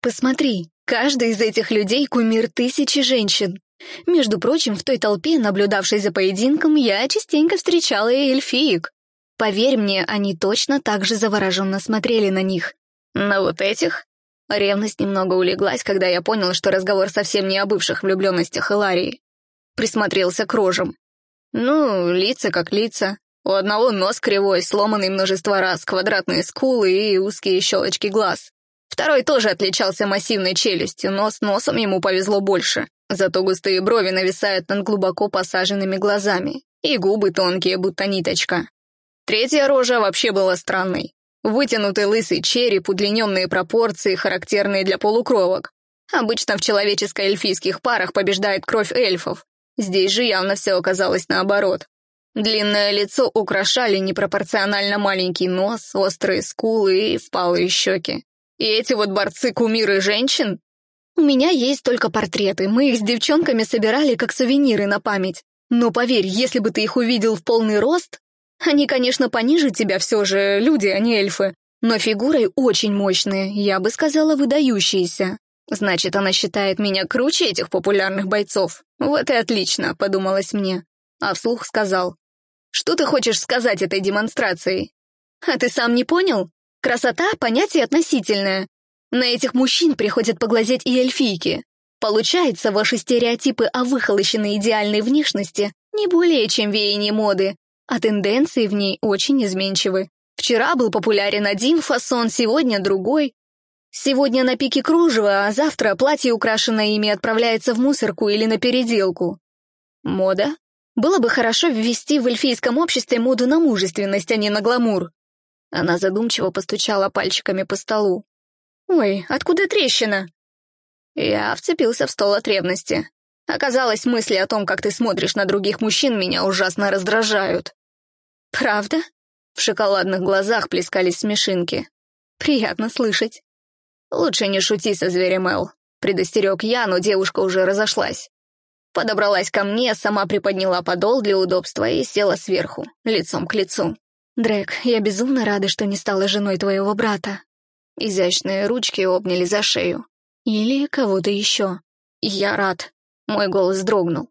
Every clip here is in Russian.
Посмотри, каждый из этих людей — кумир тысячи женщин. Между прочим, в той толпе, наблюдавшей за поединком, я частенько встречала и эльфиек. Поверь мне, они точно так же завороженно смотрели на них. На вот этих? Ревность немного улеглась, когда я понял, что разговор совсем не о бывших влюбленностях Иларии. Присмотрелся к рожам. Ну, лица как лица. У одного нос кривой, сломанный множество раз, квадратные скулы и узкие щелочки глаз. Второй тоже отличался массивной челюстью, но с носом ему повезло больше. Зато густые брови нависают над глубоко посаженными глазами, и губы тонкие, будто ниточка. Третья рожа вообще была странной. Вытянутый лысый череп, удлиненные пропорции, характерные для полукровок. Обычно в человеческо-эльфийских парах побеждает кровь эльфов. Здесь же явно все оказалось наоборот. Длинное лицо украшали непропорционально маленький нос, острые скулы и впалые щеки. И эти вот борцы-кумиры женщин у меня есть только портреты, мы их с девчонками собирали как сувениры на память. Но поверь, если бы ты их увидел в полный рост... Они, конечно, пониже тебя все же, люди, а не эльфы. Но фигурой очень мощные, я бы сказала, выдающиеся. Значит, она считает меня круче этих популярных бойцов. Вот и отлично, подумалось мне. А вслух сказал. Что ты хочешь сказать этой демонстрацией? А ты сам не понял? Красота — понятие относительное. На этих мужчин приходят поглазеть и эльфийки. Получается, ваши стереотипы о выхолощенной идеальной внешности не более чем веяние моды, а тенденции в ней очень изменчивы. Вчера был популярен один фасон, сегодня другой. Сегодня на пике кружева, а завтра платье, украшенное ими, отправляется в мусорку или на переделку. Мода? Было бы хорошо ввести в эльфийском обществе моду на мужественность, а не на гламур. Она задумчиво постучала пальчиками по столу. «Ой, откуда трещина?» Я вцепился в стол от ревности. Оказалось, мысли о том, как ты смотришь на других мужчин, меня ужасно раздражают. «Правда?» В шоколадных глазах плескались смешинки. «Приятно слышать». «Лучше не шути со зверем Эл», — предостерег я, но девушка уже разошлась. Подобралась ко мне, сама приподняла подол для удобства и села сверху, лицом к лицу. «Дрэк, я безумно рада, что не стала женой твоего брата. Изящные ручки обняли за шею. Или кого-то еще. Я рад. Мой голос дрогнул.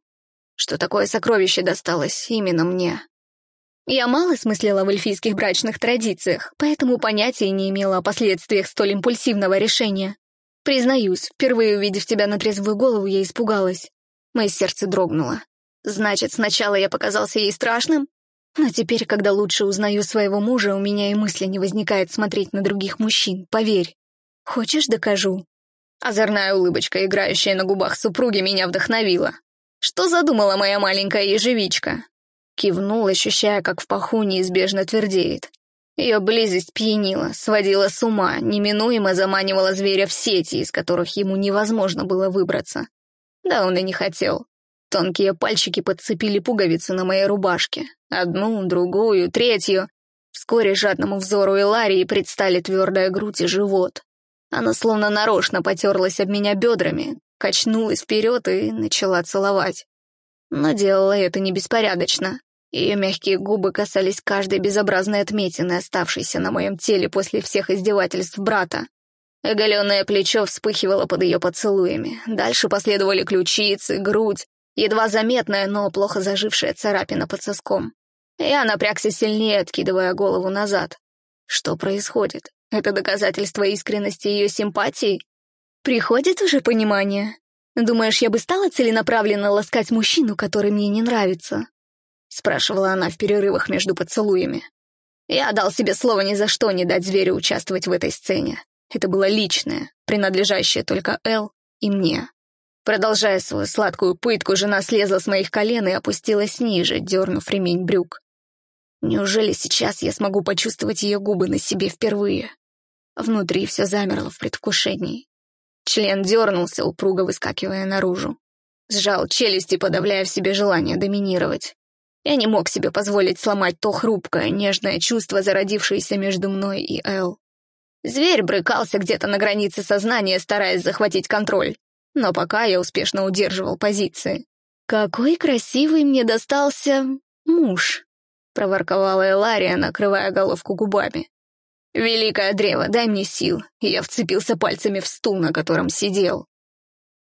Что такое сокровище досталось именно мне. Я мало смыслила в эльфийских брачных традициях, поэтому понятия не имела о последствиях столь импульсивного решения. Признаюсь, впервые увидев тебя на трезвую голову, я испугалась. Мое сердце дрогнуло. Значит, сначала я показался ей страшным? Но теперь, когда лучше узнаю своего мужа, у меня и мысли не возникает смотреть на других мужчин, поверь. Хочешь, докажу?» Озорная улыбочка, играющая на губах супруги, меня вдохновила. «Что задумала моя маленькая ежевичка?» Кивнул, ощущая, как в паху неизбежно твердеет. Ее близость пьянила, сводила с ума, неминуемо заманивала зверя в сети, из которых ему невозможно было выбраться. Да он и не хотел. Тонкие пальчики подцепили пуговицы на моей рубашке. Одну, другую, третью. Вскоре жадному взору Иларии предстали твердая грудь и живот. Она словно нарочно потерлась об меня бедрами, качнулась вперед и начала целовать. Но делала это не беспорядочно. Ее мягкие губы касались каждой безобразной отметины, оставшейся на моем теле после всех издевательств брата. Оголенное плечо вспыхивало под ее поцелуями. Дальше последовали ключицы, грудь, едва заметная, но плохо зажившая царапина под соском. Я напрягся сильнее, откидывая голову назад. Что происходит? Это доказательство искренности ее симпатии? Приходит уже понимание? Думаешь, я бы стала целенаправленно ласкать мужчину, который мне не нравится? Спрашивала она в перерывах между поцелуями. Я дал себе слово ни за что не дать зверю участвовать в этой сцене. Это было личное, принадлежащее только Эл и мне. Продолжая свою сладкую пытку, жена слезла с моих колен и опустилась ниже, дернув ремень брюк. Неужели сейчас я смогу почувствовать ее губы на себе впервые? Внутри все замерло в предвкушении. Член дернулся, упруго выскакивая наружу. Сжал челюсти, подавляя в себе желание доминировать. Я не мог себе позволить сломать то хрупкое, нежное чувство, зародившееся между мной и Эл. Зверь брыкался где-то на границе сознания, стараясь захватить контроль но пока я успешно удерживал позиции. «Какой красивый мне достался муж», — проворковала Элария, накрывая головку губами. «Великое древо, дай мне сил!» Я вцепился пальцами в стул, на котором сидел.